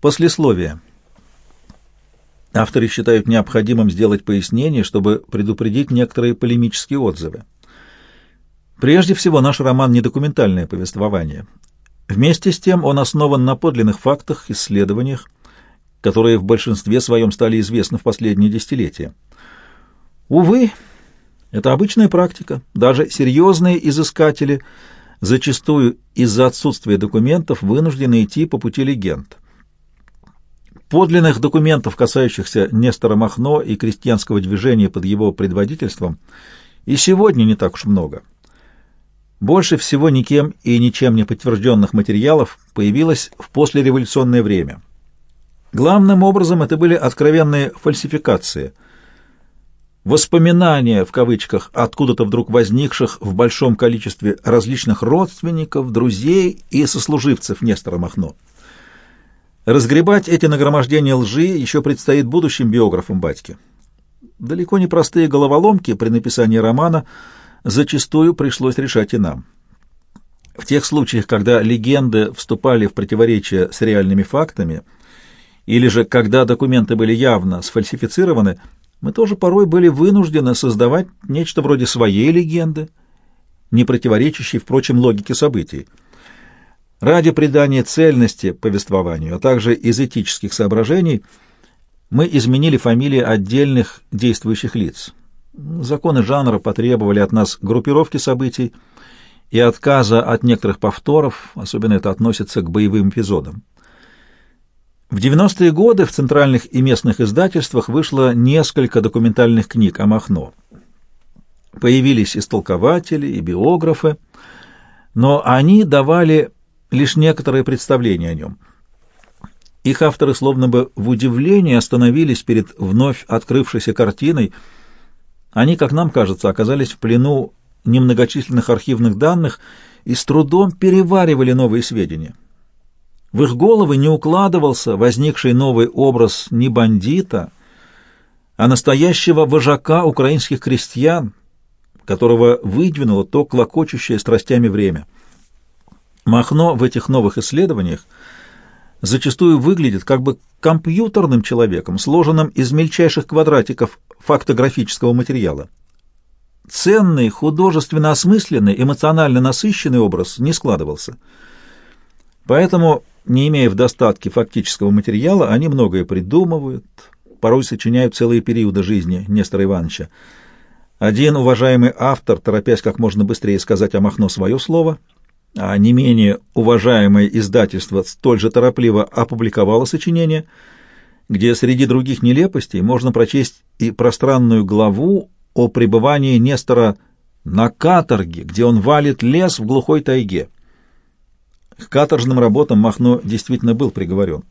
Послесловие. Авторы считают необходимым сделать пояснение, чтобы предупредить некоторые полемические отзывы. Прежде всего, наш роман не документальное повествование. Вместе с тем он основан на подлинных фактах, исследованиях, которые в большинстве своем стали известны в последние десятилетия. Увы, это обычная практика. Даже серьезные изыскатели зачастую из-за отсутствия документов вынуждены идти по пути легенд – Подлинных документов, касающихся Нестора Махно и крестьянского движения под его предводительством, и сегодня не так уж много. Больше всего никем и ничем не подтвержденных материалов появилось в послереволюционное время. Главным образом это были откровенные фальсификации, воспоминания, в кавычках, откуда-то вдруг возникших в большом количестве различных родственников, друзей и сослуживцев Нестора Махно. Разгребать эти нагромождения лжи еще предстоит будущим биографам батьки. Далеко не простые головоломки при написании романа зачастую пришлось решать и нам. В тех случаях, когда легенды вступали в противоречие с реальными фактами, или же когда документы были явно сфальсифицированы, мы тоже порой были вынуждены создавать нечто вроде своей легенды, не противоречащей, впрочем, логике событий. Ради придания цельности повествованию, а также из этических соображений, мы изменили фамилии отдельных действующих лиц. Законы жанра потребовали от нас группировки событий и отказа от некоторых повторов, особенно это относится к боевым эпизодам. В 90-е годы в центральных и местных издательствах вышло несколько документальных книг о Махно. Появились истолкователи и биографы, но они давали лишь некоторое представление о нем. Их авторы словно бы в удивлении остановились перед вновь открывшейся картиной. Они, как нам кажется, оказались в плену немногочисленных архивных данных и с трудом переваривали новые сведения. В их головы не укладывался возникший новый образ не бандита, а настоящего вожака украинских крестьян, которого выдвинуло то клокочущее страстями время. Махно в этих новых исследованиях зачастую выглядит как бы компьютерным человеком, сложенным из мельчайших квадратиков фактографического материала. Ценный, художественно осмысленный, эмоционально насыщенный образ не складывался. Поэтому, не имея в достатке фактического материала, они многое придумывают, порой сочиняют целые периоды жизни Нестора Ивановича. Один уважаемый автор, торопясь как можно быстрее сказать о Махно свое слово – а не менее уважаемое издательство столь же торопливо опубликовало сочинение, где среди других нелепостей можно прочесть и пространную главу о пребывании Нестора на каторге, где он валит лес в глухой тайге. К каторжным работам Махно действительно был приговорен,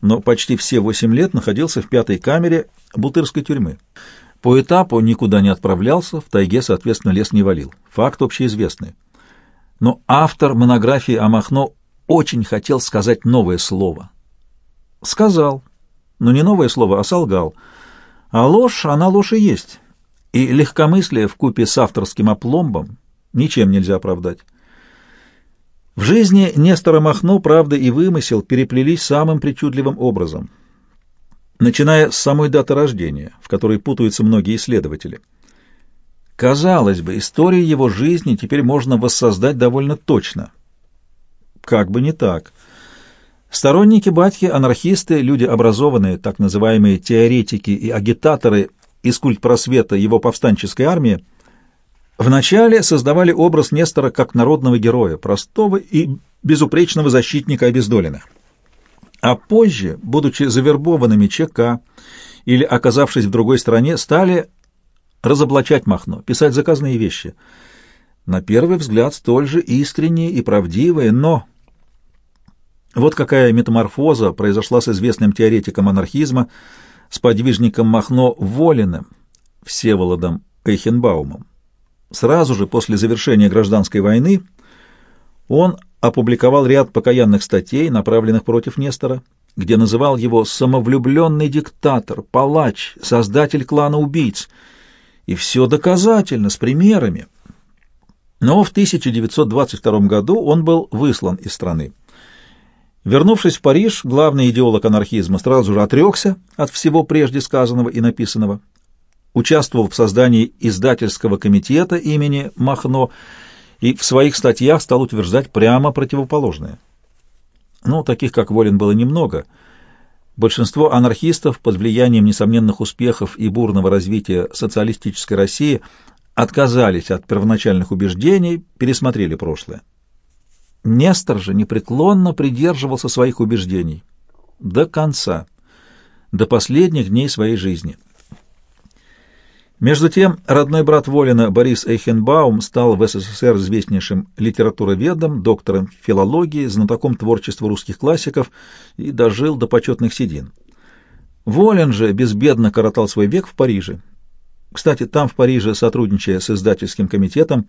но почти все восемь лет находился в пятой камере Бутырской тюрьмы. По этапу никуда не отправлялся, в тайге, соответственно, лес не валил. Факт общеизвестный но автор монографии о Махно очень хотел сказать новое слово. Сказал, но не новое слово, а солгал. А ложь, она ложь и есть. И легкомыслие в купе с авторским опломбом ничем нельзя оправдать. В жизни Нестора Махно правда и вымысел переплелись самым причудливым образом, начиная с самой даты рождения, в которой путаются многие исследователи – Казалось бы, историю его жизни теперь можно воссоздать довольно точно. Как бы не так. Сторонники Батьки, анархисты, люди образованные, так называемые теоретики и агитаторы из культпросвета его повстанческой армии, вначале создавали образ Нестора как народного героя, простого и безупречного защитника обездоленных. А позже, будучи завербованными ЧК или оказавшись в другой стране, стали разоблачать Махно, писать заказные вещи. На первый взгляд столь же искренние и правдивые, но... Вот какая метаморфоза произошла с известным теоретиком анархизма, с подвижником Махно Волиным, Всеволодом Эйхенбаумом. Сразу же после завершения гражданской войны он опубликовал ряд покаянных статей, направленных против Нестора, где называл его «самовлюбленный диктатор», «палач», «создатель клана убийц», и все доказательно, с примерами. Но в 1922 году он был выслан из страны. Вернувшись в Париж, главный идеолог анархизма сразу же отрекся от всего прежде сказанного и написанного, участвовал в создании издательского комитета имени Махно и в своих статьях стал утверждать прямо противоположное. Ну, таких, как Волин, было немного. Большинство анархистов под влиянием несомненных успехов и бурного развития социалистической России отказались от первоначальных убеждений, пересмотрели прошлое. Нестор же непреклонно придерживался своих убеждений до конца, до последних дней своей жизни. Между тем, родной брат Волина Борис Эйхенбаум стал в СССР известнейшим литературоведом, доктором филологии, знатоком творчества русских классиков и дожил до почетных седин. Волин же безбедно коротал свой век в Париже. Кстати, там, в Париже, сотрудничая с издательским комитетом,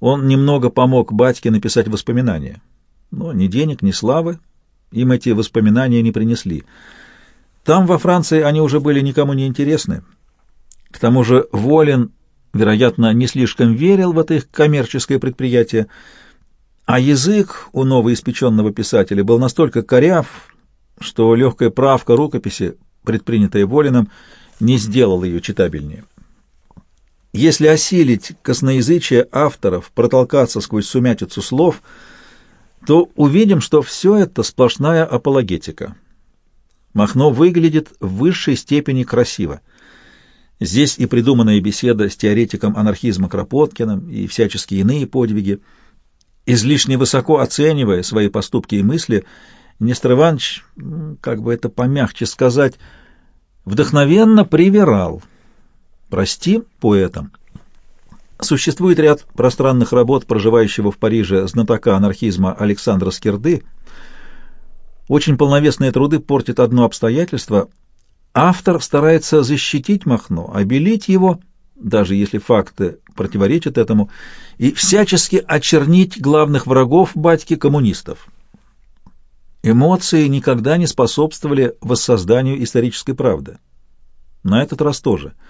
он немного помог батьке написать воспоминания. Но ни денег, ни славы им эти воспоминания не принесли. Там, во Франции, они уже были никому не интересны. К тому же Волин, вероятно, не слишком верил в это их коммерческое предприятие, а язык у новоиспеченного писателя был настолько коряв, что легкая правка рукописи, предпринятая Волиным, не сделала ее читабельнее. Если осилить косноязычие авторов, протолкаться сквозь сумятицу слов, то увидим, что все это сплошная апологетика. Махно выглядит в высшей степени красиво. Здесь и придуманная беседа с теоретиком анархизма Кропоткиным, и всяческие иные подвиги. Излишне высоко оценивая свои поступки и мысли, Нестор Иванович, как бы это помягче сказать, вдохновенно привирал — Прости поэтам. Существует ряд пространных работ проживающего в Париже знатока анархизма Александра Скирды. Очень полновесные труды портят одно обстоятельство. Автор старается защитить Махно, обелить его, даже если факты противоречат этому, и всячески очернить главных врагов батьки коммунистов. Эмоции никогда не способствовали воссозданию исторической правды. На этот раз тоже –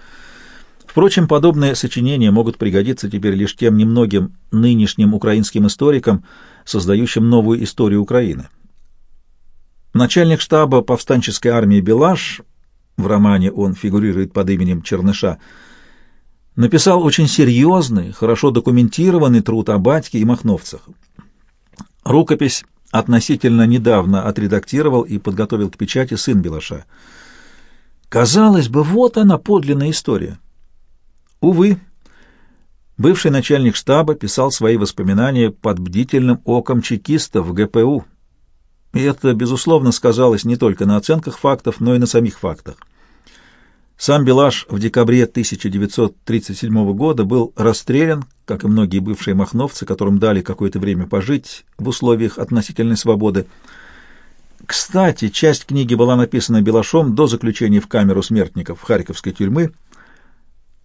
Впрочем, подобные сочинения могут пригодиться теперь лишь тем немногим нынешним украинским историкам, создающим новую историю Украины. Начальник штаба повстанческой армии Белаш, в романе он фигурирует под именем Черныша, написал очень серьезный, хорошо документированный труд о батьке и махновцах. Рукопись относительно недавно отредактировал и подготовил к печати сын Белаша. Казалось бы, вот она подлинная история. Увы, бывший начальник штаба писал свои воспоминания под бдительным оком чекистов в ГПУ. И это, безусловно, сказалось не только на оценках фактов, но и на самих фактах. Сам Белаш в декабре 1937 года был расстрелян, как и многие бывшие махновцы, которым дали какое-то время пожить в условиях относительной свободы. Кстати, часть книги была написана Белашом до заключения в камеру смертников Харьковской тюрьмы –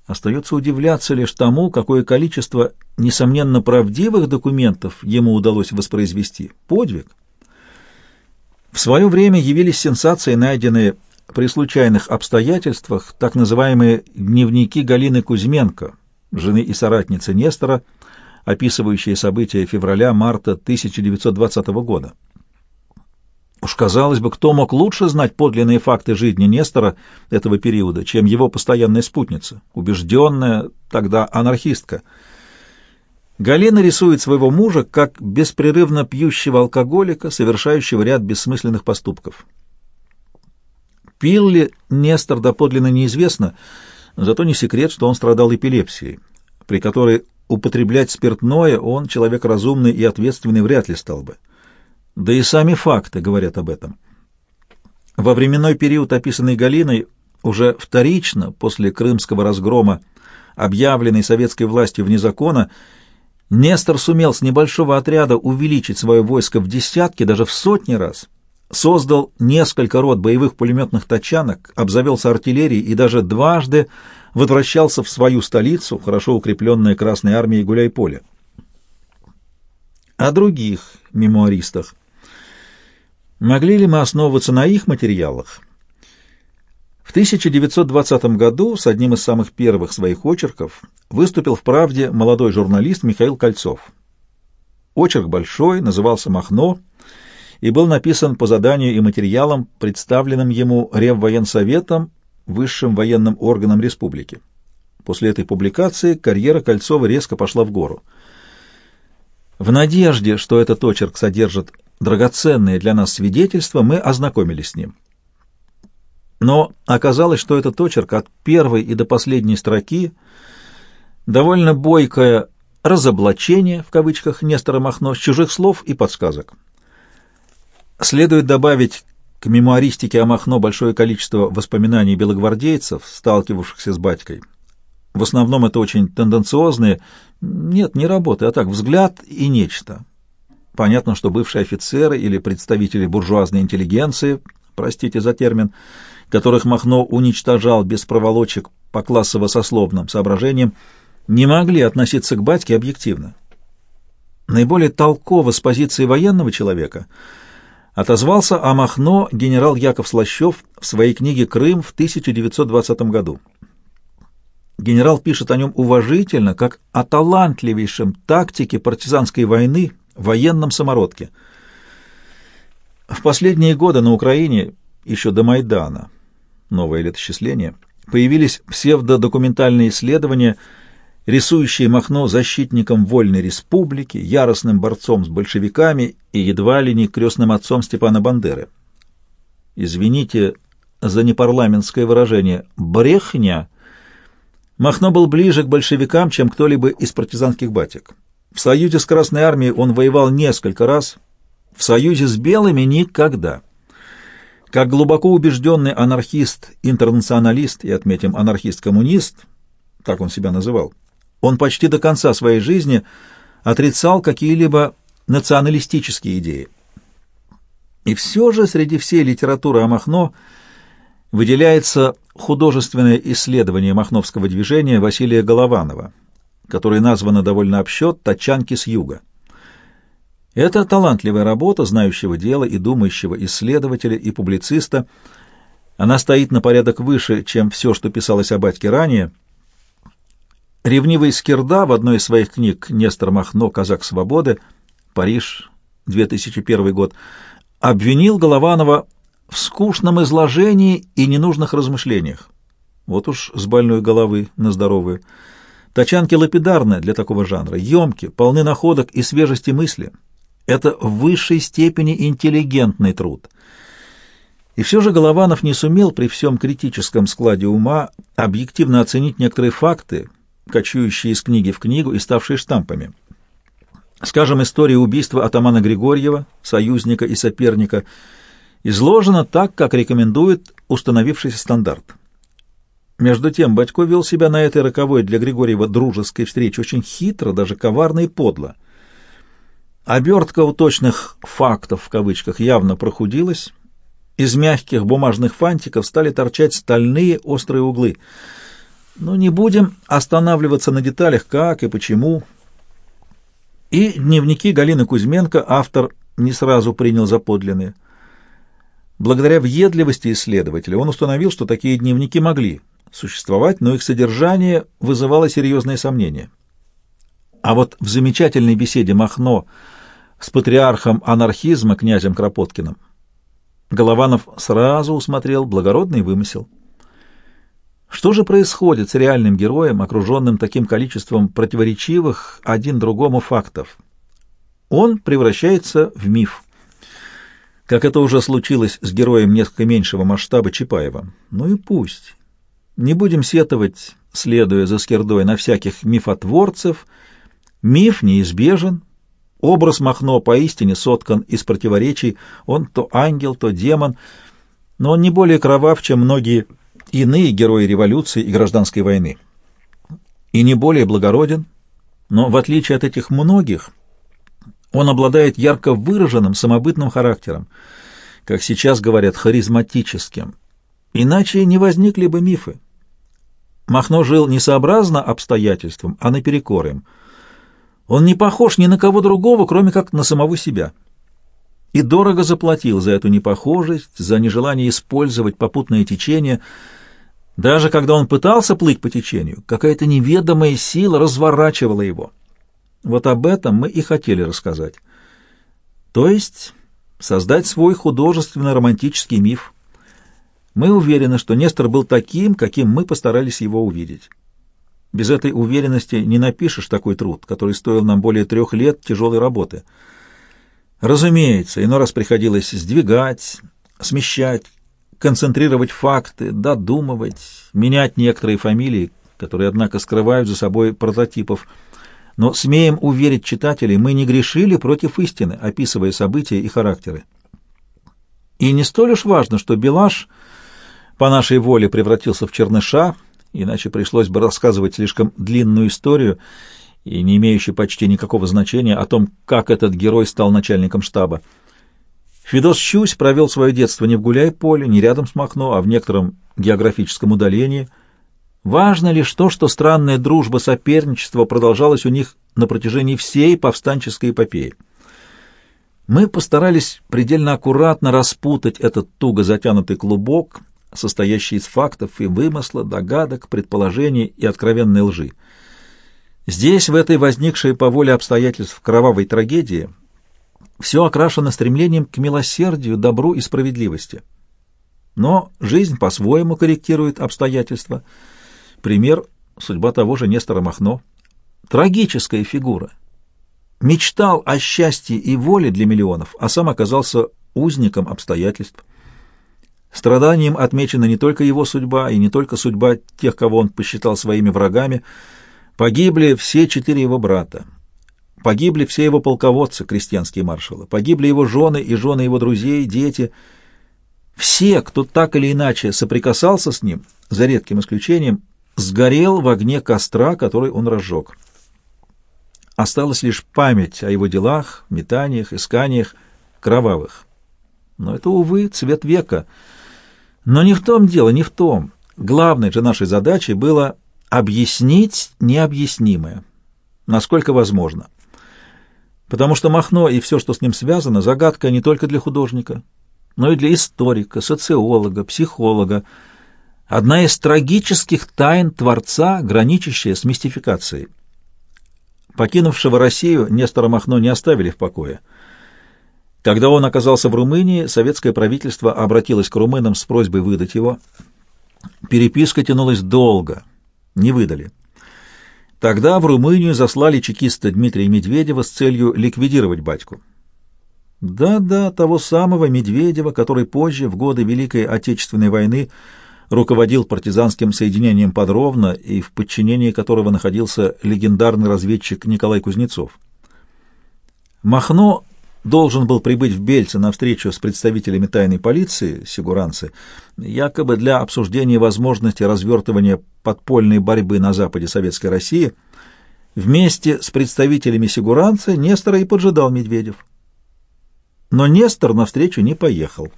Остается удивляться лишь тому, какое количество, несомненно, правдивых документов ему удалось воспроизвести. Подвиг. В свое время явились сенсации, найденные при случайных обстоятельствах, так называемые «дневники Галины Кузьменко», жены и соратницы Нестора, описывающие события февраля-марта 1920 года. Уж казалось бы, кто мог лучше знать подлинные факты жизни Нестора этого периода, чем его постоянная спутница, убежденная тогда анархистка. Галина рисует своего мужа как беспрерывно пьющего алкоголика, совершающего ряд бессмысленных поступков. Пил ли Нестор доподлинно неизвестно, зато не секрет, что он страдал эпилепсией, при которой употреблять спиртное он, человек разумный и ответственный, вряд ли стал бы. Да и сами факты говорят об этом. Во временной период, описанный Галиной, уже вторично, после крымского разгрома, объявленный советской властью вне закона, Нестор сумел с небольшого отряда увеличить свое войско в десятки, даже в сотни раз, создал несколько рот боевых пулеметных тачанок, обзавелся артиллерией и даже дважды возвращался в свою столицу, хорошо укрепленная Красной армией Гуляйполе. О других мемуаристах – Могли ли мы основываться на их материалах? В 1920 году с одним из самых первых своих очерков выступил в «Правде» молодой журналист Михаил Кольцов. Очерк большой, назывался «Махно», и был написан по заданию и материалам, представленным ему Реввоенсоветом, высшим военным органом республики. После этой публикации карьера Кольцова резко пошла в гору. В надежде, что этот очерк содержит драгоценные для нас свидетельства, мы ознакомились с ним. Но оказалось, что этот очерк от первой и до последней строки довольно бойкое разоблачение, в кавычках, Нестора Махно, с чужих слов и подсказок. Следует добавить к мемуаристике о Махно большое количество воспоминаний белогвардейцев, сталкивавшихся с батькой. В основном это очень тенденциозные, нет, не работы, а так взгляд и нечто. Понятно, что бывшие офицеры или представители буржуазной интеллигенции, простите за термин, которых Махно уничтожал без проволочек по классово-сословным соображениям, не могли относиться к батьке объективно. Наиболее толково с позиции военного человека отозвался о Махно генерал Яков Слащев в своей книге «Крым» в 1920 году. Генерал пишет о нем уважительно, как о талантливейшем тактике партизанской войны, военном самородке. В последние годы на Украине, еще до Майдана, новое летосчисление, появились псевдодокументальные исследования, рисующие Махно защитником вольной республики, яростным борцом с большевиками и едва ли не крестным отцом Степана Бандеры. Извините за непарламентское выражение «брехня» Махно был ближе к большевикам, чем кто-либо из партизанских батек. В союзе с Красной Армией он воевал несколько раз, в союзе с белыми — никогда. Как глубоко убежденный анархист-интернационалист и, отметим, анархист-коммунист, так он себя называл, он почти до конца своей жизни отрицал какие-либо националистические идеи. И все же среди всей литературы о Махно выделяется художественное исследование махновского движения Василия Голованова, которое названо довольно обсчет «Тачанки с юга». Это талантливая работа знающего дела и думающего исследователя и публициста. Она стоит на порядок выше, чем все, что писалось о батьке ранее. Ревнивый Скирда в одной из своих книг «Нестор Махно. Казак свободы. Париж. 2001 год» обвинил Голованова в скучном изложении и ненужных размышлениях. Вот уж с больной головы на здоровую. Тачанки лапидарны для такого жанра, емки, полны находок и свежести мысли — это в высшей степени интеллигентный труд. И все же Голованов не сумел при всем критическом складе ума объективно оценить некоторые факты, кочующие из книги в книгу и ставшие штампами. Скажем, история убийства атамана Григорьева, союзника и соперника, изложена так, как рекомендует установившийся стандарт. Между тем, Батько вел себя на этой роковой для Григорьева дружеской встрече очень хитро, даже коварно и подло. Обертка у точных «фактов» в кавычках явно прохудилась. Из мягких бумажных фантиков стали торчать стальные острые углы. Но не будем останавливаться на деталях, как и почему. И дневники Галины Кузьменко автор не сразу принял за подлинные. Благодаря въедливости исследователя он установил, что такие дневники могли существовать, но их содержание вызывало серьезные сомнения. А вот в замечательной беседе Махно с патриархом анархизма князем Кропоткиным, Голованов сразу усмотрел благородный вымысел. Что же происходит с реальным героем, окруженным таким количеством противоречивых один другому фактов? Он превращается в миф. Как это уже случилось с героем несколько меньшего масштаба Чапаева. Ну и пусть. Не будем сетовать, следуя за Скирдой, на всяких мифотворцев. Миф неизбежен, Образ Махно поистине соткан из противоречий, он то ангел, то демон, но он не более кровав, чем многие иные герои революции и гражданской войны. И не более благороден, но в отличие от этих многих, он обладает ярко выраженным самобытным характером, как сейчас говорят, харизматическим. Иначе не возникли бы мифы. Махно жил не сообразно обстоятельствам, а наперекор им – он не похож ни на кого другого, кроме как на самого себя. И дорого заплатил за эту непохожесть, за нежелание использовать попутное течение. Даже когда он пытался плыть по течению, какая-то неведомая сила разворачивала его. Вот об этом мы и хотели рассказать. То есть создать свой художественно-романтический миф. Мы уверены, что Нестор был таким, каким мы постарались его увидеть. Без этой уверенности не напишешь такой труд, который стоил нам более трех лет тяжелой работы. Разумеется, иной раз приходилось сдвигать, смещать, концентрировать факты, додумывать, менять некоторые фамилии, которые, однако, скрывают за собой прототипов. Но смеем уверить читателей, мы не грешили против истины, описывая события и характеры. И не столь уж важно, что Белаш по нашей воле превратился в черныша, иначе пришлось бы рассказывать слишком длинную историю и не имеющую почти никакого значения о том, как этот герой стал начальником штаба. Федос Щусь провел свое детство не в гуляй-поле, не рядом с Махно, а в некотором географическом удалении. Важно лишь то, что странная дружба, соперничество продолжалось у них на протяжении всей повстанческой эпопеи. Мы постарались предельно аккуратно распутать этот туго затянутый клубок — состоящий из фактов и вымысла, догадок, предположений и откровенной лжи. Здесь, в этой возникшей по воле обстоятельств кровавой трагедии, все окрашено стремлением к милосердию, добру и справедливости. Но жизнь по-своему корректирует обстоятельства. Пример — судьба того же Нестора Махно. Трагическая фигура. Мечтал о счастье и воле для миллионов, а сам оказался узником обстоятельств. Страданием отмечена не только его судьба и не только судьба тех, кого он посчитал своими врагами. Погибли все четыре его брата. Погибли все его полководцы, крестьянские маршалы. Погибли его жены и жены его друзей, дети. Все, кто так или иначе соприкасался с ним, за редким исключением, сгорел в огне костра, который он разжег. Осталась лишь память о его делах, метаниях, исканиях, кровавых. Но это, увы, цвет века — но не в том дело, не в том. Главной же нашей задачей было объяснить необъяснимое, насколько возможно. Потому что Махно и все, что с ним связано, загадка не только для художника, но и для историка, социолога, психолога, одна из трагических тайн Творца, граничащая с мистификацией. Покинувшего Россию Нестора Махно не оставили в покое – когда он оказался в Румынии, советское правительство обратилось к румынам с просьбой выдать его. Переписка тянулась долго, не выдали. Тогда в Румынию заслали чекиста Дмитрия Медведева с целью ликвидировать батьку. Да-да, того самого Медведева, который позже, в годы Великой Отечественной войны, руководил партизанским соединением Подровно и в подчинении которого находился легендарный разведчик Николай Кузнецов. Махно должен был прибыть в Бельце на встречу с представителями тайной полиции, сигуранцы, якобы для обсуждения возможности развертывания подпольной борьбы на западе Советской России, вместе с представителями сигуранцы Нестора и поджидал Медведев. Но Нестор на встречу не поехал.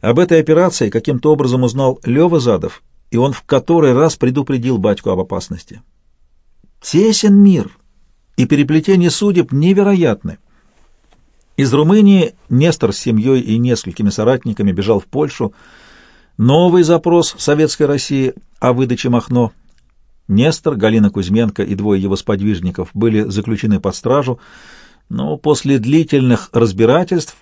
Об этой операции каким-то образом узнал Лёва Задов, и он в который раз предупредил батьку об опасности. Тесен мир, и переплетение судеб невероятны. Из Румынии Нестор с семьей и несколькими соратниками бежал в Польшу. Новый запрос Советской России о выдаче Махно. Нестор, Галина Кузьменко и двое его сподвижников были заключены под стражу, но после длительных разбирательств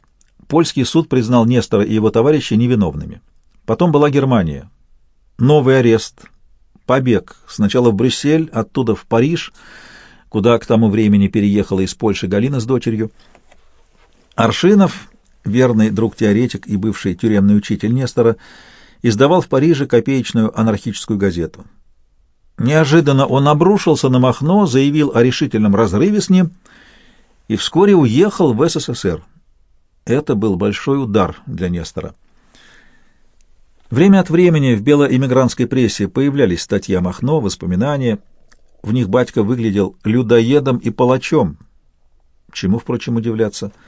польский суд признал Нестора и его товарищей невиновными. Потом была Германия. Новый арест, побег сначала в Брюссель, оттуда в Париж, куда к тому времени переехала из Польши Галина с дочерью. Аршинов, верный друг-теоретик и бывший тюремный учитель Нестора, издавал в Париже копеечную анархическую газету. Неожиданно он обрушился на Махно, заявил о решительном разрыве с ним и вскоре уехал в СССР. Это был большой удар для Нестора. Время от времени в белоэмигрантской прессе появлялись статьи о Махно, воспоминания. В них батька выглядел людоедом и палачом. Чему, впрочем, удивляться –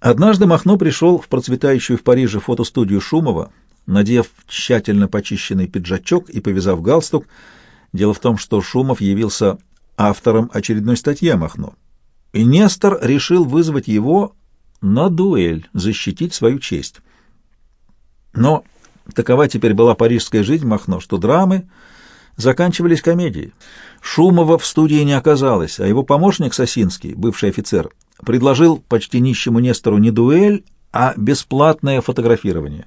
Однажды Махно пришел в процветающую в Париже фотостудию Шумова, надев тщательно почищенный пиджачок и повязав галстук. Дело в том, что Шумов явился автором очередной статьи о Махно. И Нестор решил вызвать его на дуэль, защитить свою честь. Но такова теперь была парижская жизнь Махно, что драмы заканчивались комедией. Шумова в студии не оказалось, а его помощник Сосинский, бывший офицер, предложил почти нищему Нестору не дуэль, а бесплатное фотографирование.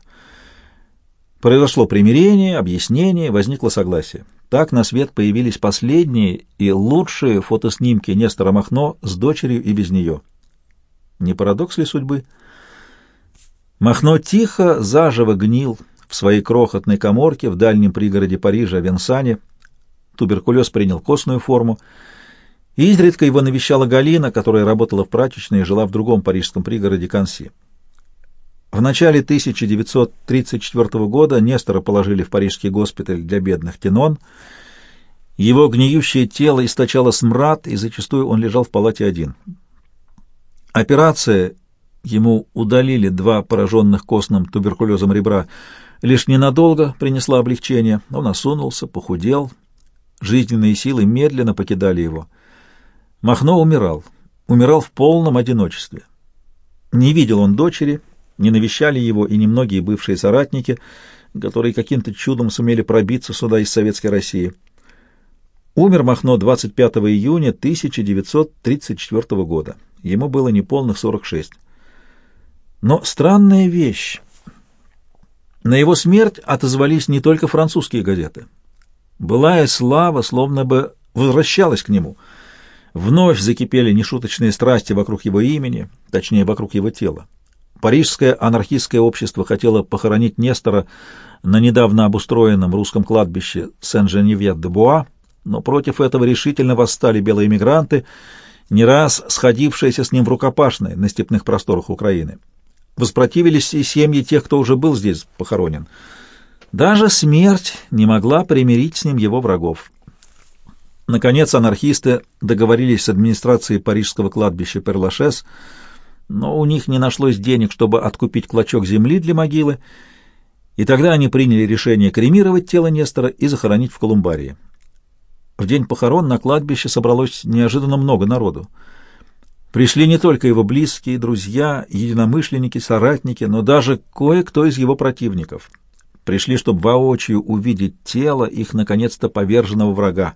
Произошло примирение, объяснение, возникло согласие. Так на свет появились последние и лучшие фотоснимки Нестора Махно с дочерью и без нее. Не парадокс ли судьбы? Махно тихо, заживо гнил в своей крохотной коморке в дальнем пригороде Парижа, Венсане. Туберкулез принял костную форму. Изредка его навещала Галина, которая работала в прачечной и жила в другом парижском пригороде Канси. В начале 1934 года Нестора положили в парижский госпиталь для бедных Тенон. Его гниющее тело источало смрад, и зачастую он лежал в палате один. Операция, ему удалили два пораженных костным туберкулезом ребра, лишь ненадолго принесла облегчение. Он осунулся, похудел, жизненные силы медленно покидали его. Махно умирал, умирал в полном одиночестве. Не видел он дочери, не навещали его и немногие бывшие соратники, которые каким-то чудом сумели пробиться сюда из Советской России. Умер Махно 25 июня 1934 года. Ему было неполных 46. Но странная вещь. На его смерть отозвались не только французские газеты. Былая слава словно бы возвращалась к нему. Вновь закипели нешуточные страсти вокруг его имени, точнее, вокруг его тела. Парижское анархистское общество хотело похоронить Нестора на недавно обустроенном русском кладбище Сен-Женевье-де-Буа, но против этого решительно восстали белые мигранты, не раз сходившиеся с ним в рукопашной на степных просторах Украины. Воспротивились и семьи тех, кто уже был здесь похоронен. Даже смерть не могла примирить с ним его врагов. Наконец анархисты договорились с администрацией парижского кладбища Перлашес, но у них не нашлось денег, чтобы откупить клочок земли для могилы, и тогда они приняли решение кремировать тело Нестора и захоронить в Колумбарии. В день похорон на кладбище собралось неожиданно много народу. Пришли не только его близкие, друзья, единомышленники, соратники, но даже кое-кто из его противников. Пришли, чтобы воочию увидеть тело их, наконец-то, поверженного врага.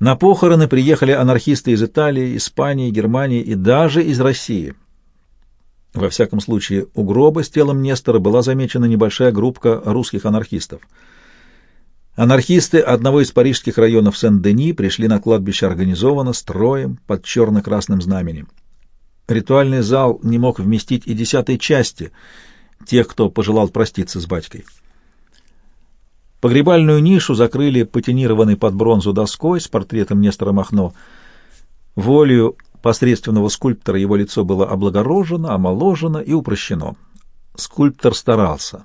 На похороны приехали анархисты из Италии, Испании, Германии и даже из России. Во всяком случае, у гроба с телом Нестора была замечена небольшая группка русских анархистов. Анархисты одного из парижских районов Сен-Дени пришли на кладбище организованно, строем, под черно-красным знаменем. Ритуальный зал не мог вместить и десятой части тех, кто пожелал проститься с батькой. Погребальную нишу закрыли патинированной под бронзу доской с портретом Нестора Махно. Волею посредственного скульптора его лицо было облагорожено, омоложено и упрощено. Скульптор старался,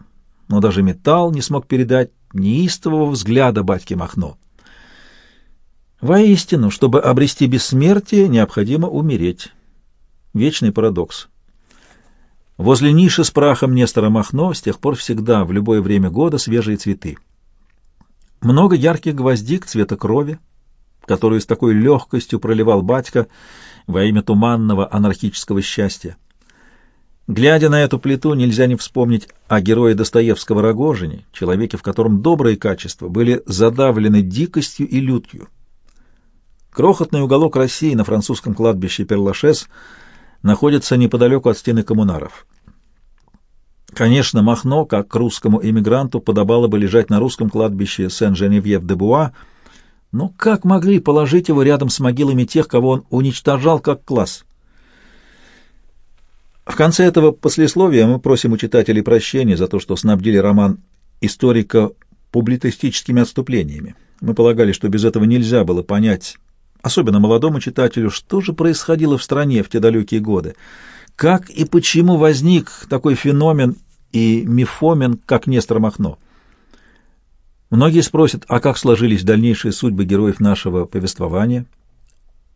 но даже металл не смог передать неистового взгляда батьки Махно. Воистину, чтобы обрести бессмертие, необходимо умереть. Вечный парадокс. Возле ниши с прахом Нестора Махно с тех пор всегда, в любое время года, свежие цветы. Много ярких гвоздик цвета крови, которую с такой легкостью проливал батька во имя туманного анархического счастья. Глядя на эту плиту, нельзя не вспомнить о герое Достоевского Рогожине, человеке, в котором добрые качества были задавлены дикостью и лютью. Крохотный уголок России на французском кладбище Перлашес находится неподалеку от стены коммунаров. Конечно, Махно, как к русскому эмигранту, подобало бы лежать на русском кладбище Сен-Женевьев-де-Буа, но как могли положить его рядом с могилами тех, кого он уничтожал как класс? В конце этого послесловия мы просим у читателей прощения за то, что снабдили роман историка публицистическими отступлениями. Мы полагали, что без этого нельзя было понять, особенно молодому читателю, что же происходило в стране в те далекие годы, как и почему возник такой феномен и мифомен, как Нестор Махно. Многие спросят, а как сложились дальнейшие судьбы героев нашего повествования?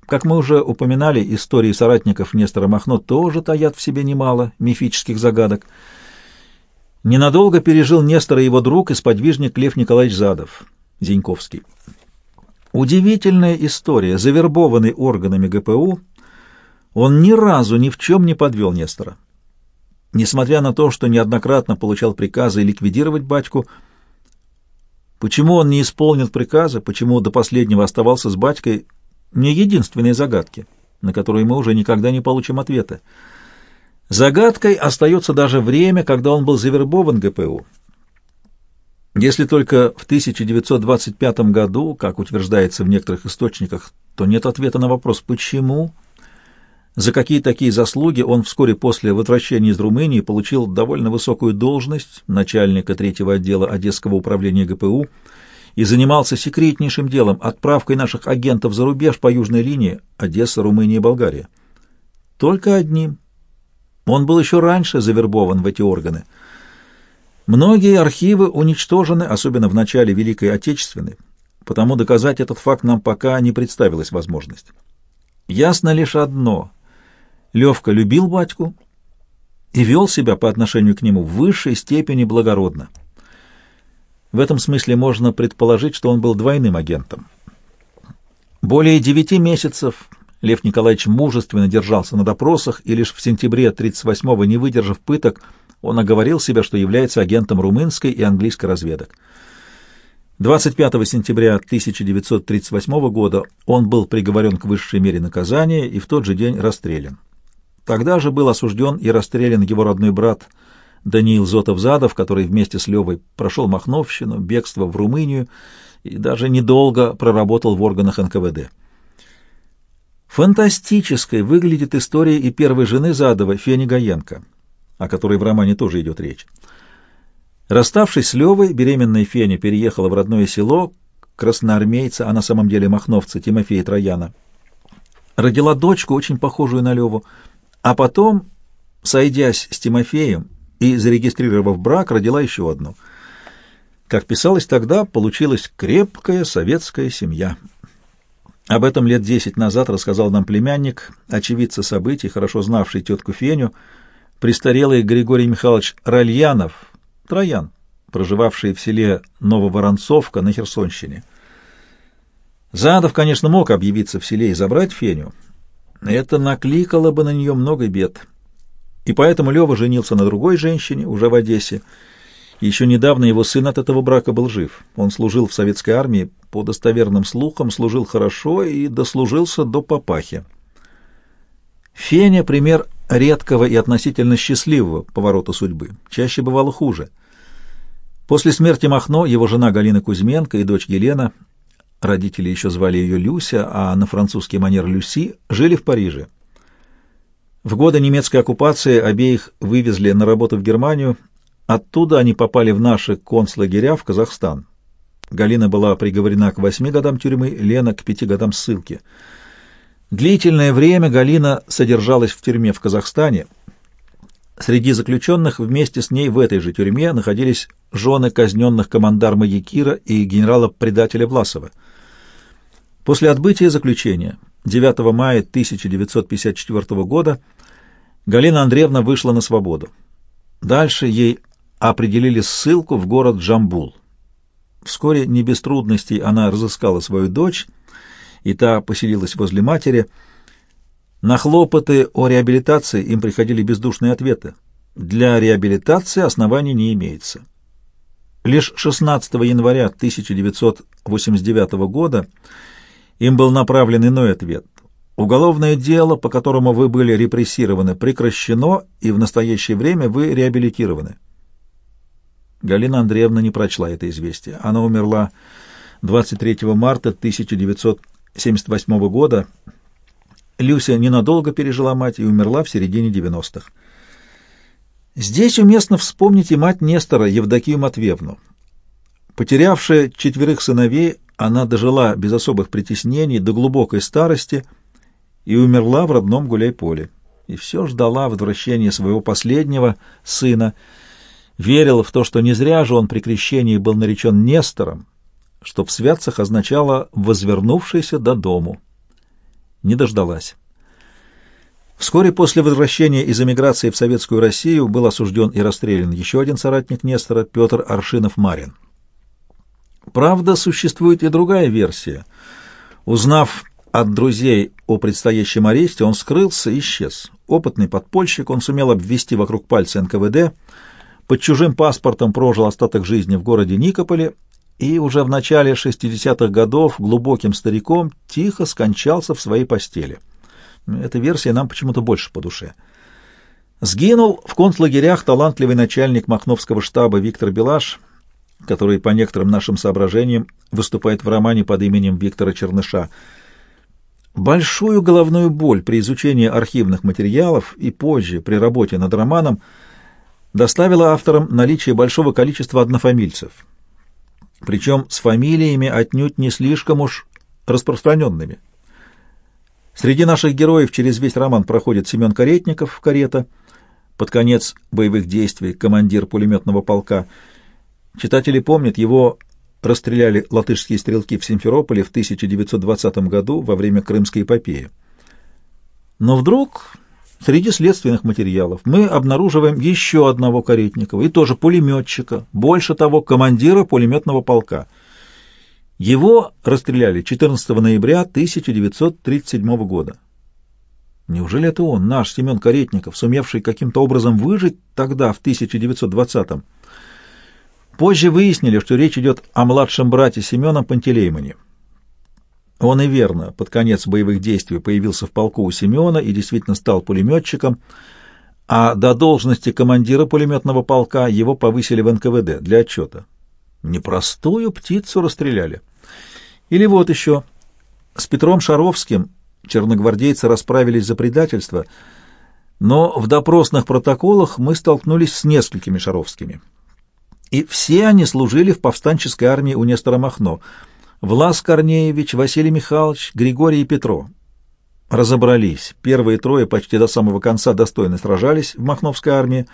Как мы уже упоминали, истории соратников Нестора Махно тоже таят в себе немало мифических загадок. Ненадолго пережил Нестора его друг и сподвижник Лев Николаевич Задов, Зиньковский. Удивительная история, завербованный органами ГПУ, он ни разу ни в чем не подвел Нестора. Несмотря на то, что неоднократно получал приказы ликвидировать батьку, Почему он не исполнил приказа, почему до последнего оставался с батькой, не единственные загадки, на которые мы уже никогда не получим ответа. Загадкой остается даже время, когда он был завербован ГПУ. Если только в 1925 году, как утверждается в некоторых источниках, то нет ответа на вопрос «почему?». За какие такие заслуги он вскоре после возвращения из Румынии получил довольно высокую должность начальника третьего отдела Одесского управления ГПУ и занимался секретнейшим делом отправкой наших агентов за рубеж по южной линии Одесса, Румыния Болгария. Только одним. Он был еще раньше завербован в эти органы. Многие архивы уничтожены, особенно в начале Великой Отечественной, потому доказать этот факт нам пока не представилась возможность. Ясно лишь одно — Левка любил батьку и вел себя по отношению к нему в высшей степени благородно. В этом смысле можно предположить, что он был двойным агентом. Более девяти месяцев Лев Николаевич мужественно держался на допросах, и лишь в сентябре 38-го, не выдержав пыток, он оговорил себя, что является агентом румынской и английской разведок. 25 сентября 1938 года он был приговорен к высшей мере наказания и в тот же день расстрелян. Тогда же был осужден и расстрелян его родной брат Даниил Зотов-Задов, который вместе с Левой прошел Махновщину, бегство в Румынию и даже недолго проработал в органах НКВД. Фантастической выглядит история и первой жены Задова, Фени Гаенко, о которой в романе тоже идет речь. Расставшись с Левой, беременная Феня переехала в родное село красноармейца, а на самом деле махновца Тимофея Трояна. Родила дочку, очень похожую на Леву, а потом, сойдясь с Тимофеем и зарегистрировав брак, родила еще одну. Как писалось тогда, получилась крепкая советская семья. Об этом лет десять назад рассказал нам племянник, очевидца событий, хорошо знавший тетку Феню, престарелый Григорий Михайлович Ральянов, троян, проживавший в селе Нововоронцовка на Херсонщине. Задов, конечно, мог объявиться в селе и забрать Феню, это накликало бы на нее много бед. И поэтому Лева женился на другой женщине, уже в Одессе. Еще недавно его сын от этого брака был жив. Он служил в советской армии, по достоверным слухам, служил хорошо и дослужился до папахи. Феня — пример редкого и относительно счастливого поворота судьбы. Чаще бывало хуже. После смерти Махно его жена Галина Кузьменко и дочь Елена родители еще звали ее Люся, а на французский манер Люси, жили в Париже. В годы немецкой оккупации обеих вывезли на работу в Германию, оттуда они попали в наши концлагеря в Казахстан. Галина была приговорена к восьми годам тюрьмы, Лена — к пяти годам ссылки. Длительное время Галина содержалась в тюрьме в Казахстане. Среди заключенных вместе с ней в этой же тюрьме находились жены казненных командарма Якира и генерала-предателя Власова — После отбытия заключения 9 мая 1954 года Галина Андреевна вышла на свободу. Дальше ей определили ссылку в город Джамбул. Вскоре, не без трудностей, она разыскала свою дочь, и та поселилась возле матери. На хлопоты о реабилитации им приходили бездушные ответы. Для реабилитации оснований не имеется. Лишь 16 января 1989 года им был направлен иной ответ. Уголовное дело, по которому вы были репрессированы, прекращено, и в настоящее время вы реабилитированы. Галина Андреевна не прочла это известие. Она умерла 23 марта 1978 года. Люся ненадолго пережила мать и умерла в середине 90-х. Здесь уместно вспомнить и мать Нестора, Евдокию Матвеевну. Потерявшая четверых сыновей, она дожила без особых притеснений до глубокой старости и умерла в родном Гуляйполе. И все ждала возвращения своего последнего сына, верила в то, что не зря же он при крещении был наречен Нестором, что в святцах означало «возвернувшийся до дому». Не дождалась. Вскоре после возвращения из эмиграции в Советскую Россию был осужден и расстрелян еще один соратник Нестора, Петр Аршинов-Марин. Правда, существует и другая версия. Узнав от друзей о предстоящем аресте, он скрылся и исчез. Опытный подпольщик, он сумел обвести вокруг пальца НКВД, под чужим паспортом прожил остаток жизни в городе Никополе и уже в начале 60-х годов глубоким стариком тихо скончался в своей постели. Эта версия нам почему-то больше по душе. Сгинул в концлагерях талантливый начальник Махновского штаба Виктор Белаш, который, по некоторым нашим соображениям, выступает в романе под именем Виктора Черныша. Большую головную боль при изучении архивных материалов и позже при работе над романом доставило авторам наличие большого количества однофамильцев, причем с фамилиями отнюдь не слишком уж распространенными. Среди наших героев через весь роман проходит Семен Каретников, карета — под конец боевых действий командир пулеметного полка. Читатели помнят, его расстреляли латышские стрелки в Симферополе в 1920 году во время Крымской эпопеи. Но вдруг среди следственных материалов мы обнаруживаем еще одного Каретникова, и тоже пулеметчика, больше того, командира пулеметного полка. Его расстреляли 14 ноября 1937 года. Неужели это он, наш Семен Каретников, сумевший каким-то образом выжить тогда, в 1920-м? Позже выяснили, что речь идет о младшем брате Семена Пантелеймоне. Он и верно под конец боевых действий появился в полку у Семена и действительно стал пулеметчиком, а до должности командира пулеметного полка его повысили в НКВД для отчета. Непростую птицу расстреляли. Или вот еще. С Петром Шаровским черногвардейцы расправились за предательство, но в допросных протоколах мы столкнулись с несколькими Шаровскими. И все они служили в повстанческой армии у Нестора Махно. Влас Корнеевич, Василий Михайлович, Григорий и Петро. Разобрались. Первые трое почти до самого конца достойно сражались в Махновской армии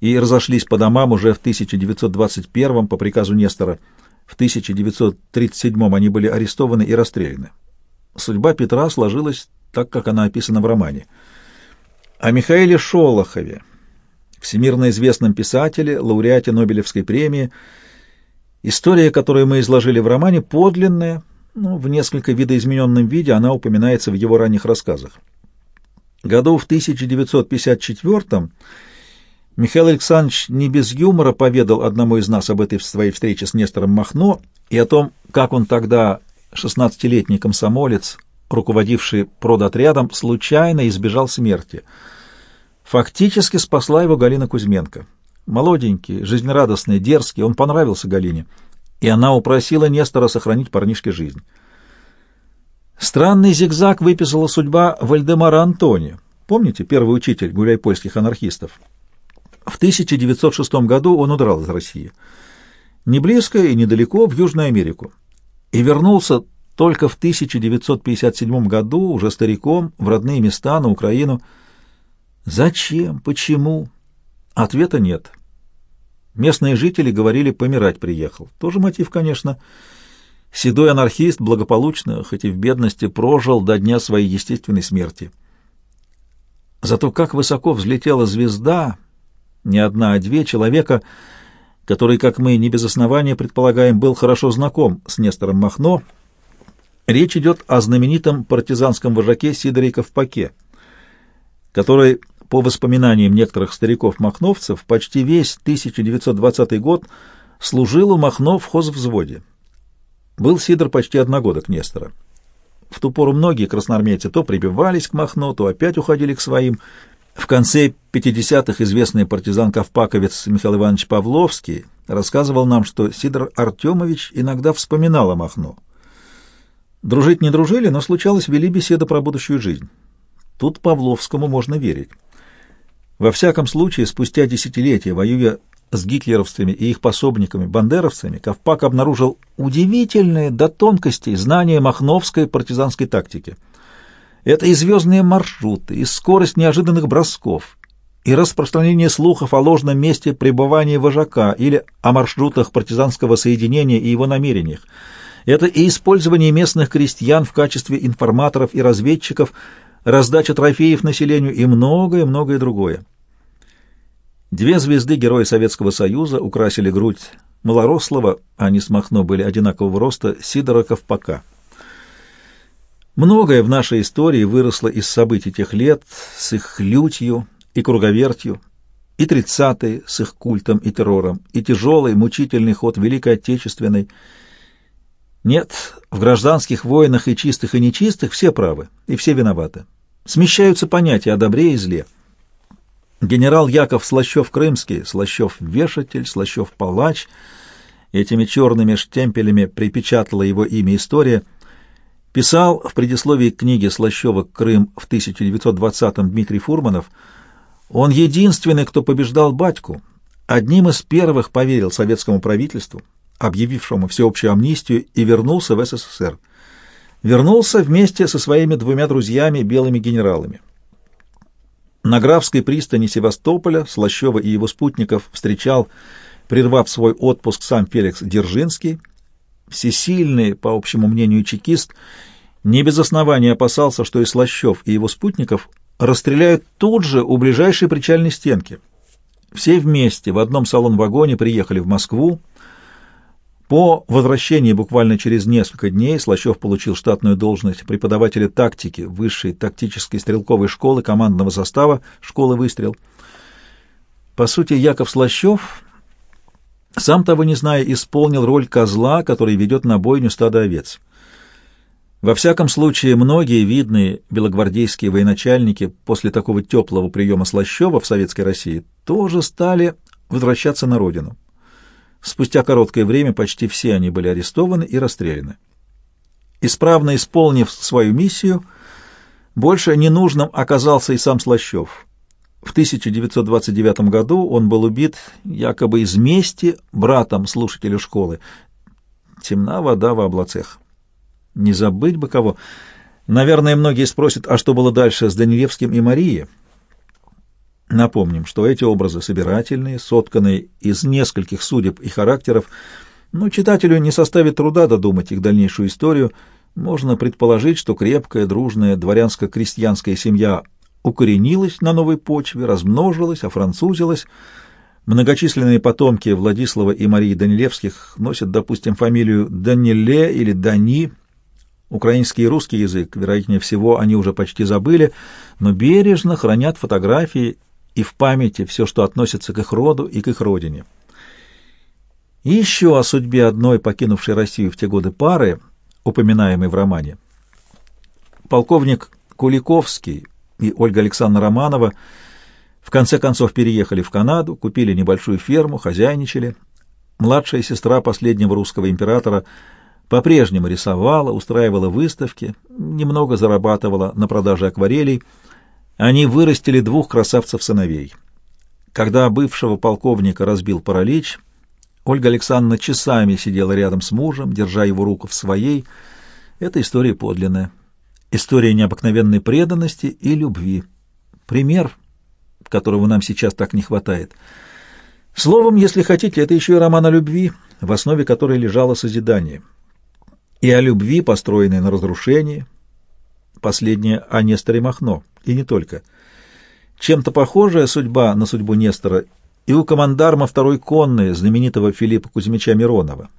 и разошлись по домам уже в 1921 по приказу Нестора. В 1937 они были арестованы и расстреляны. Судьба Петра сложилась так, как она описана в романе. О Михаиле Шолохове, всемирно известном писателе, лауреате Нобелевской премии, история, которую мы изложили в романе, подлинная, но в несколько видоизмененном виде она упоминается в его ранних рассказах. Году в 1954 Михаил Александрович не без юмора поведал одному из нас об этой своей встрече с Нестором Махно и о том, как он тогда 16-летний комсомолец, руководивший продотрядом, случайно избежал смерти. Фактически спасла его Галина Кузьменко. Молоденький, жизнерадостный, дерзкий, он понравился Галине, и она упросила Нестора сохранить парнишке жизнь. Странный зигзаг выписала судьба Вальдемара Антони. Помните, первый учитель гуляйпольских анархистов? В 1906 году он удрал из России. Не близко и недалеко в Южную Америку и вернулся только в 1957 году, уже стариком, в родные места, на Украину. Зачем? Почему? Ответа нет. Местные жители говорили, помирать приехал. Тоже мотив, конечно. Седой анархист благополучно, хоть и в бедности, прожил до дня своей естественной смерти. Зато как высоко взлетела звезда, не одна, а две человека — который, как мы не без основания предполагаем, был хорошо знаком с Нестором Махно, речь идет о знаменитом партизанском вожаке Сидоре Ковпаке, который, по воспоминаниям некоторых стариков-махновцев, почти весь 1920 год служил у Махно в хозвзводе. Был Сидор почти одногодок Нестора. В ту пору многие красноармейцы то прибивались к Махно, то опять уходили к своим – в конце 50-х известный партизан-ковпаковец Михаил Иванович Павловский рассказывал нам, что Сидор Артемович иногда вспоминал о Махно. Дружить не дружили, но случалось, вели беседы про будущую жизнь. Тут Павловскому можно верить. Во всяком случае, спустя десятилетия, воюя с гитлеровцами и их пособниками, бандеровцами, Ковпак обнаружил удивительные до тонкостей знания махновской партизанской тактики — это и звездные маршруты, и скорость неожиданных бросков, и распространение слухов о ложном месте пребывания вожака или о маршрутах партизанского соединения и его намерениях. Это и использование местных крестьян в качестве информаторов и разведчиков, раздача трофеев населению и многое-многое другое. Две звезды Героя Советского Союза украсили грудь малорослого, а они с Махно были одинакового роста, Сидора Ковпака. Многое в нашей истории выросло из событий тех лет, с их лютью и круговертью. и тридцатые с их культом и террором, и тяжелый, мучительный ход Великой Отечественной. Нет, в гражданских войнах и чистых, и нечистых все правы, и все виноваты. Смещаются понятия о добре и зле. Генерал Яков Слащев-Крымский, Слащев-Вешатель, Слащев-Палач, этими черными штемпелями припечатала его имя история, писал в предисловии книги Слащева «Крым» в 1920-м Дмитрий Фурманов, он единственный, кто побеждал батьку, одним из первых поверил советскому правительству, объявившему всеобщую амнистию, и вернулся в СССР. Вернулся вместе со своими двумя друзьями, белыми генералами. На Графской пристани Севастополя Слащева и его спутников встречал, прервав свой отпуск, сам Феликс Дзержинский. Всесильный, по общему мнению чекист, не без основания опасался, что и Слащев, и его спутников расстреляют тут же у ближайшей причальной стенки. Все вместе в одном салон-вагоне приехали в Москву, по возвращении буквально через несколько дней Слащев получил штатную должность преподавателя тактики высшей тактической стрелковой школы командного состава школы «Выстрел». По сути, Яков Слащев, сам того не зная, исполнил роль козла, который ведет на бойню стадо овец. Во всяком случае, многие видные белогвардейские военачальники после такого теплого приема Слащева в Советской России тоже стали возвращаться на родину. Спустя короткое время почти все они были арестованы и расстреляны. Исправно исполнив свою миссию, больше ненужным оказался и сам Слащев. В 1929 году он был убит якобы из мести братом слушателя школы. Темна вода в облацах. Не забыть бы кого. Наверное, многие спросят, а что было дальше с Данилевским и Марией? Напомним, что эти образы собирательные, сотканные из нескольких судеб и характеров, но читателю не составит труда додумать их дальнейшую историю. Можно предположить, что крепкая, дружная дворянско-крестьянская семья укоренилась на новой почве, размножилась, офранцузилась. Многочисленные потомки Владислава и Марии Данилевских носят, допустим, фамилию Даниле или Дани. Украинский и русский язык, вероятнее всего, они уже почти забыли, но бережно хранят фотографии и в памяти все, что относится к их роду и к их родине. И еще о судьбе одной покинувшей Россию в те годы пары, упоминаемой в романе. Полковник Куликовский и Ольга Александровна Романова в конце концов переехали в Канаду, купили небольшую ферму, хозяйничали. Младшая сестра последнего русского императора по-прежнему рисовала, устраивала выставки, немного зарабатывала на продаже акварелей – они вырастили двух красавцев-сыновей. Когда бывшего полковника разбил паралич, Ольга Александровна часами сидела рядом с мужем, держа его руку в своей. Эта история подлинная. История необыкновенной преданности и любви. Пример, которого нам сейчас так не хватает. Словом, если хотите, это еще и роман о любви, в основе которой лежало созидание. И о любви, построенной на разрушении, последнее о Несторе Махно, и не только. Чем-то похожая судьба на судьбу Нестора и у командарма второй конной, знаменитого Филиппа Кузьмича Миронова.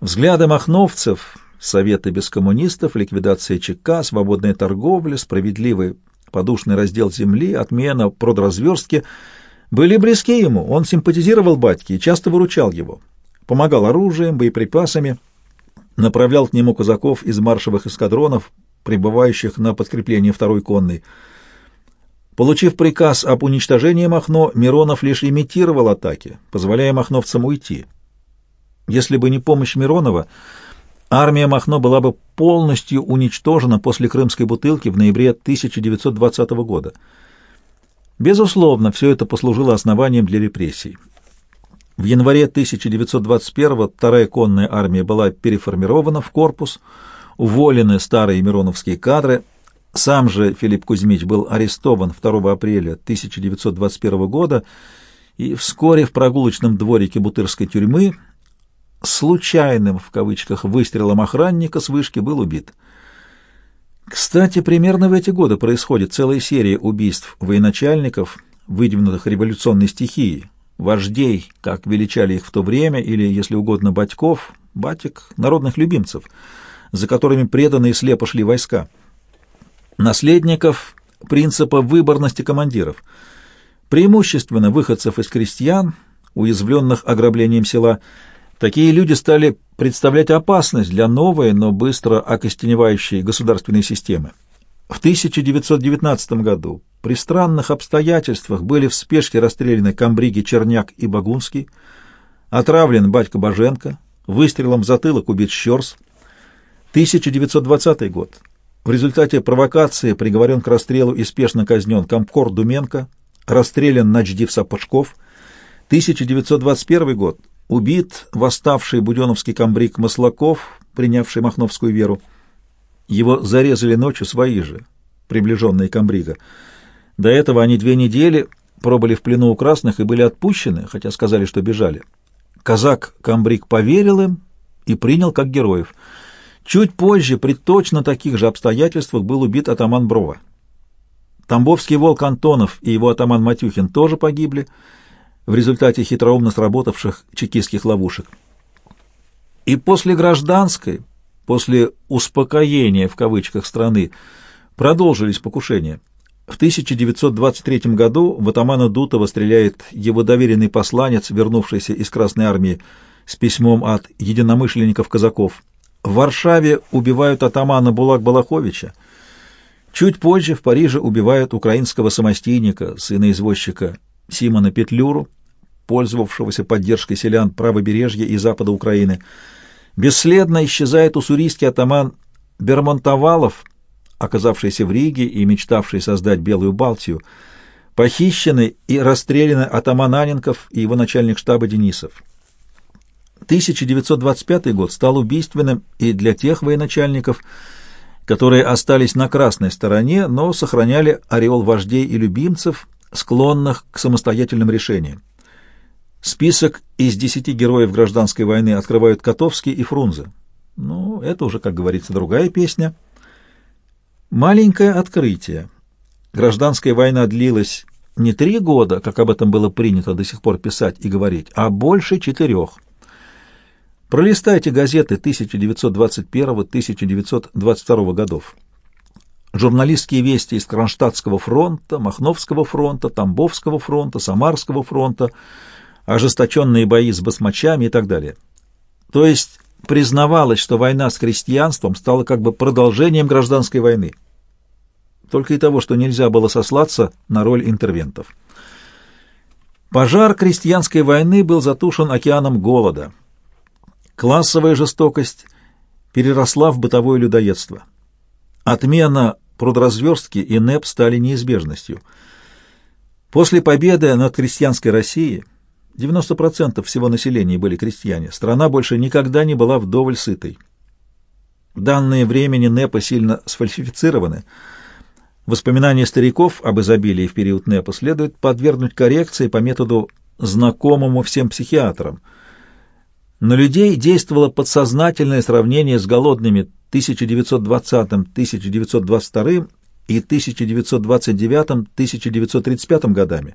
Взгляды махновцев, советы без коммунистов, ликвидация ЧК, свободная торговля, справедливый подушный раздел земли, отмена продразверстки были близки ему, он симпатизировал батьке и часто выручал его, помогал оружием, боеприпасами, направлял к нему казаков из маршевых эскадронов, прибывающих на подкрепление второй конной. Получив приказ об уничтожении Махно, Миронов лишь имитировал атаки, позволяя махновцам уйти. Если бы не помощь Миронова, армия Махно была бы полностью уничтожена после Крымской бутылки в ноябре 1920 года. Безусловно, все это послужило основанием для репрессий. В январе 1921 вторая конная армия была переформирована в корпус – уволены старые мироновские кадры. Сам же Филипп Кузьмич был арестован 2 апреля 1921 года и вскоре в прогулочном дворике Бутырской тюрьмы случайным, в кавычках, выстрелом охранника с вышки был убит. Кстати, примерно в эти годы происходит целая серия убийств военачальников, выдвинутых революционной стихией, вождей, как величали их в то время, или, если угодно, батьков, батик, народных любимцев — за которыми преданно и слепо шли войска. Наследников принципа выборности командиров. преимущественно выходцев из крестьян, уязвленных ограблением села. Такие люди стали представлять опасность для новой, но быстро окостеневающей государственной системы. В 1919 году при странных обстоятельствах были в спешке расстреляны комбриги Черняк и Багунский, отравлен батька Боженко, выстрелом в затылок убит Щерс. 1920 год. В результате провокации приговорен к расстрелу и спешно казнен Комкор Думенко, расстрелян Начдив Сапожков. 1921 год. Убит восставший буденовский комбриг Маслаков, принявший махновскую веру. Его зарезали ночью свои же, приближенные комбрига. До этого они две недели пробыли в плену у красных и были отпущены, хотя сказали, что бежали. Казак Камбрик поверил им и принял как героев. Чуть позже, при точно таких же обстоятельствах, был убит атаман Брова. Тамбовский волк Антонов и его атаман Матюхин тоже погибли в результате хитроумно сработавших чекистских ловушек. И после гражданской, после «успокоения» в кавычках страны, продолжились покушения. В 1923 году в атамана Дутова стреляет его доверенный посланец, вернувшийся из Красной армии, с письмом от единомышленников-казаков. В Варшаве убивают атамана Булак-Балаховича. Чуть позже в Париже убивают украинского самостийника, сына извозчика Симона Петлюру, пользовавшегося поддержкой селян правобережья и запада Украины. Бесследно исчезает уссурийский атаман Бермонтовалов, оказавшийся в Риге и мечтавший создать Белую Балтию, похищены и расстреляны атаман Аненков и его начальник штаба Денисов. 1925 год стал убийственным и для тех военачальников, которые остались на красной стороне, но сохраняли ореол вождей и любимцев, склонных к самостоятельным решениям. Список из десяти героев гражданской войны открывают Котовский и Фрунзе. Ну, это уже, как говорится, другая песня — Маленькое открытие. Гражданская война длилась не три года, как об этом было принято до сих пор писать и говорить, а больше четырех. Пролистайте газеты 1921-1922 годов. Журналистские вести из Кронштадтского фронта, Махновского фронта, Тамбовского фронта, Самарского фронта, ожесточенные бои с басмачами и так далее. То есть признавалось, что война с крестьянством стала как бы продолжением гражданской войны. Только и того, что нельзя было сослаться на роль интервентов. Пожар крестьянской войны был затушен океаном голода. Классовая жестокость переросла в бытовое людоедство. Отмена продразверстки и НЭП стали неизбежностью. После победы над крестьянской Россией 90% всего населения были крестьяне. Страна больше никогда не была вдоволь сытой. Данные времени НЭПа сильно сфальсифицированы. Воспоминания стариков об изобилии в период НЭПа следует подвергнуть коррекции по методу знакомому всем психиатрам. На людей действовало подсознательное сравнение с голодными 1920, 1922 и 1929-1935 годами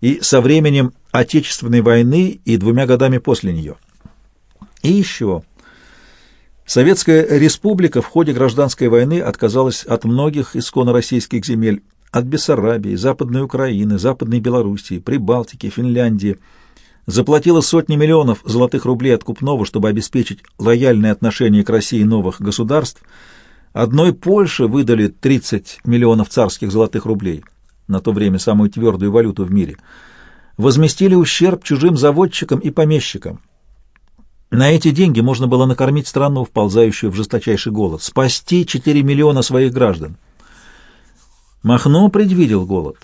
и со временем Отечественной войны и двумя годами после нее. И еще. Советская республика в ходе гражданской войны отказалась от многих исконно российских земель, от Бессарабии, Западной Украины, Западной Белоруссии, Прибалтики, Финляндии, заплатила сотни миллионов золотых рублей откупного, чтобы обеспечить лояльное отношение к России новых государств. Одной Польше выдали 30 миллионов царских золотых рублей – на то время самую твердую валюту в мире, возместили ущерб чужим заводчикам и помещикам. На эти деньги можно было накормить страну, вползающую в жесточайший голод, спасти 4 миллиона своих граждан. Махно предвидел голод.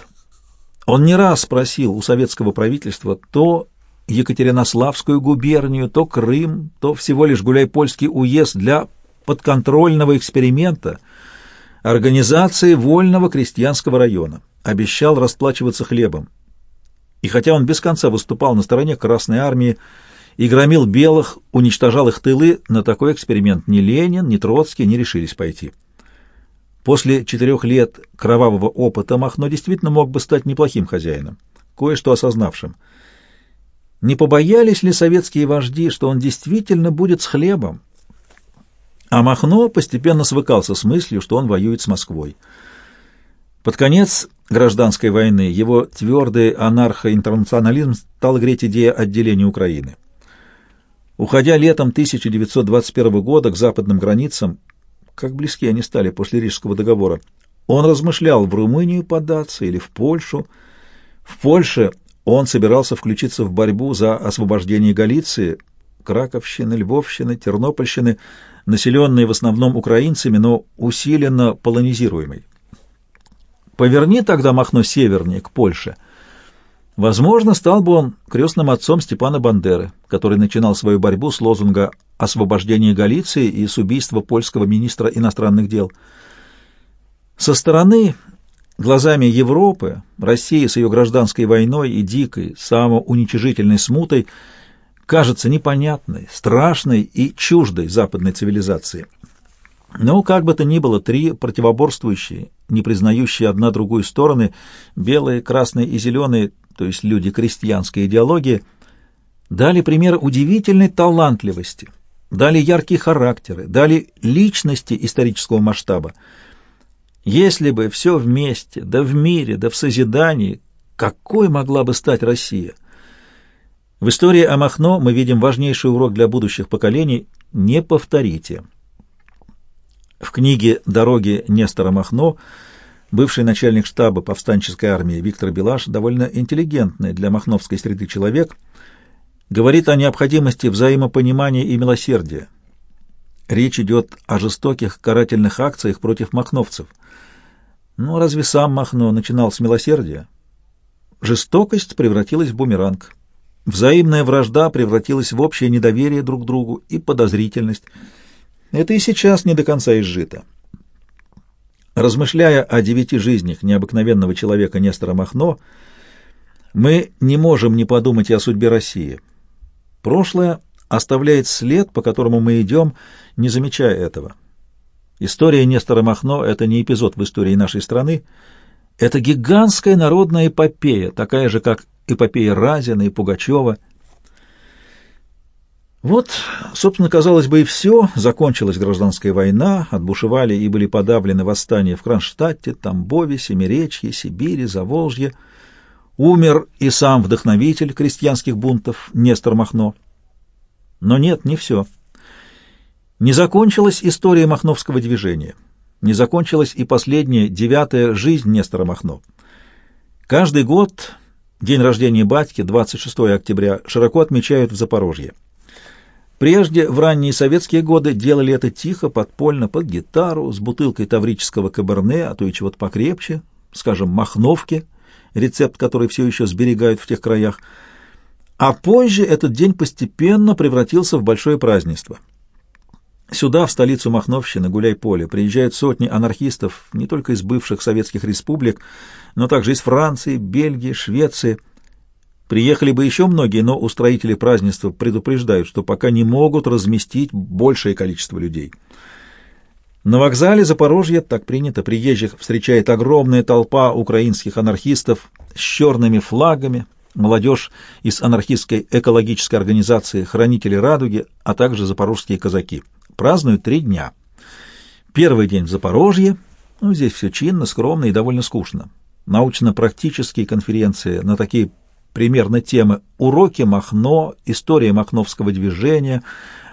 Он не раз спросил у советского правительства то Екатеринославскую губернию, то Крым, то всего лишь гуляй-польский уезд для подконтрольного эксперимента организации вольного крестьянского района обещал расплачиваться хлебом. И хотя он без конца выступал на стороне Красной Армии и громил белых, уничтожал их тылы, на такой эксперимент ни Ленин, ни Троцкий не решились пойти. После четырех лет кровавого опыта Махно действительно мог бы стать неплохим хозяином, кое-что осознавшим. Не побоялись ли советские вожди, что он действительно будет с хлебом? А Махно постепенно свыкался с мыслью, что он воюет с Москвой. Под конец гражданской войны его твердый анархоинтернационализм стал греть идея отделения Украины. Уходя летом 1921 года к западным границам, как близки они стали после Рижского договора, он размышлял, в Румынию податься или в Польшу. В Польше он собирался включиться в борьбу за освобождение Галиции, Краковщины, Львовщины, Тернопольщины, населенной в основном украинцами, но усиленно полонизируемой. Поверни тогда Махно севернее, к Польше. Возможно, стал бы он крестным отцом Степана Бандеры, который начинал свою борьбу с лозунга «Освобождение Галиции» и с убийства польского министра иностранных дел. Со стороны, глазами Европы, России с ее гражданской войной и дикой, самоуничижительной смутой кажется непонятной, страшной и чуждой западной цивилизации. Но, как бы то ни было, три противоборствующие, не признающие одна другую стороны, белые, красные и зеленые, то есть люди крестьянской идеологии, дали пример удивительной талантливости, дали яркие характеры, дали личности исторического масштаба. Если бы все вместе, да в мире, да в созидании, какой могла бы стать Россия? В истории о Махно мы видим важнейший урок для будущих поколений «Не повторите». В книге «Дороги Нестора Махно» бывший начальник штаба повстанческой армии Виктор Белаш, довольно интеллигентный для махновской среды человек, говорит о необходимости взаимопонимания и милосердия. Речь идет о жестоких карательных акциях против махновцев. Но разве сам Махно начинал с милосердия? Жестокость превратилась в бумеранг. Взаимная вражда превратилась в общее недоверие друг к другу и подозрительность. Это и сейчас не до конца изжито. Размышляя о девяти жизнях необыкновенного человека Нестора Махно, мы не можем не подумать о судьбе России. Прошлое оставляет след, по которому мы идем, не замечая этого. История Нестора Махно — это не эпизод в истории нашей страны, это гигантская народная эпопея, такая же, как эпопея Разина и Пугачева — вот, собственно, казалось бы, и все. Закончилась гражданская война, отбушевали и были подавлены восстания в Кронштадте, Тамбове, Семиречье, Сибири, Заволжье. Умер и сам вдохновитель крестьянских бунтов Нестор Махно. Но нет, не все. Не закончилась история Махновского движения. Не закончилась и последняя, девятая жизнь Нестора Махно. Каждый год день рождения батьки, 26 октября, широко отмечают в Запорожье. Прежде, в ранние советские годы, делали это тихо, подпольно, под гитару, с бутылкой таврического каберне, а то и чего-то покрепче, скажем, махновки, рецепт, который все еще сберегают в тех краях. А позже этот день постепенно превратился в большое празднество. Сюда, в столицу Махновщины, Гуляй-Поле, приезжают сотни анархистов не только из бывших советских республик, но также из Франции, Бельгии, Швеции – Приехали бы еще многие, но устроители празднества предупреждают, что пока не могут разместить большее количество людей. На вокзале Запорожья, так принято, приезжих встречает огромная толпа украинских анархистов с черными флагами, молодежь из анархистской экологической организации «Хранители Радуги», а также запорожские казаки. Празднуют три дня. Первый день в Запорожье, ну, здесь все чинно, скромно и довольно скучно. Научно-практические конференции на такие примерно темы «Уроки Махно», «История махновского движения»,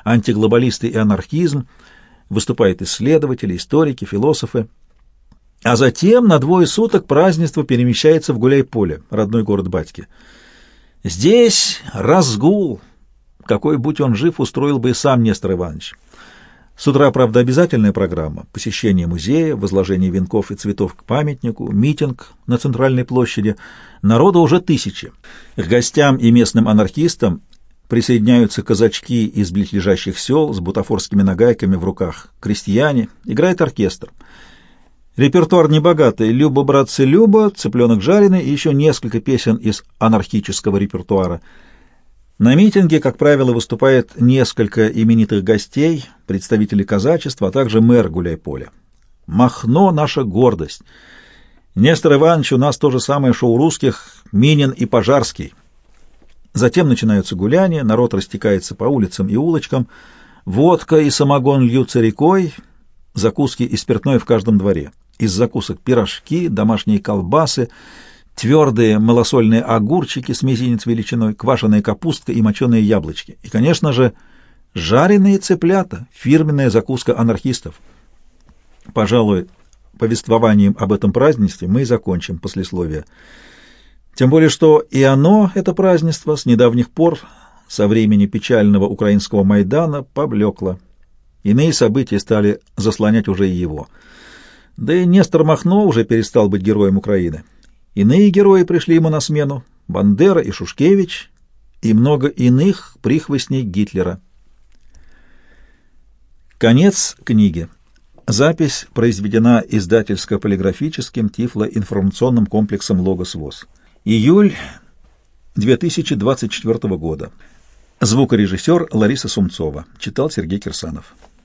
«Антиглобалисты и анархизм», выступают исследователи, историки, философы. А затем на двое суток празднество перемещается в Гуляй-Поле, родной город батьки. Здесь разгул, какой, будь он жив, устроил бы и сам Нестор Иванович. С утра, правда, обязательная программа — посещение музея, возложение венков и цветов к памятнику, митинг на центральной площади. Народа уже тысячи. К гостям и местным анархистам присоединяются казачки из близлежащих сел с бутафорскими нагайками в руках, крестьяне, играет оркестр. Репертуар небогатый «Люба, братцы, Люба», «Цыпленок жареный» и еще несколько песен из анархического репертуара — на митинге, как правило, выступает несколько именитых гостей, представители казачества, а также мэр Гуляйполя. Махно — наша гордость. Нестор Иванович у нас то же самое, что у русских, Минин и Пожарский. Затем начинаются гуляния, народ растекается по улицам и улочкам, водка и самогон льются рекой, закуски и спиртное в каждом дворе. из закусок пирожки, домашние колбасы, твердые малосольные огурчики с мизинец величиной, квашеная капустка и моченые яблочки. И, конечно же, жареные цыплята, фирменная закуска анархистов. Пожалуй, повествованием об этом празднестве мы и закончим послесловие. Тем более, что и оно, это празднество, с недавних пор, со времени печального украинского Майдана, поблекло. Иные события стали заслонять уже и его. Да и Нестор Махно уже перестал быть героем Украины. Иные герои пришли ему на смену — Бандера и Шушкевич, и много иных прихвостней Гитлера. Конец книги. Запись произведена издательско-полиграфическим тифлоинформационным комплексом «Логос ВОЗ». Июль 2024 года. Звукорежиссер Лариса Сумцова. Читал Сергей Кирсанов.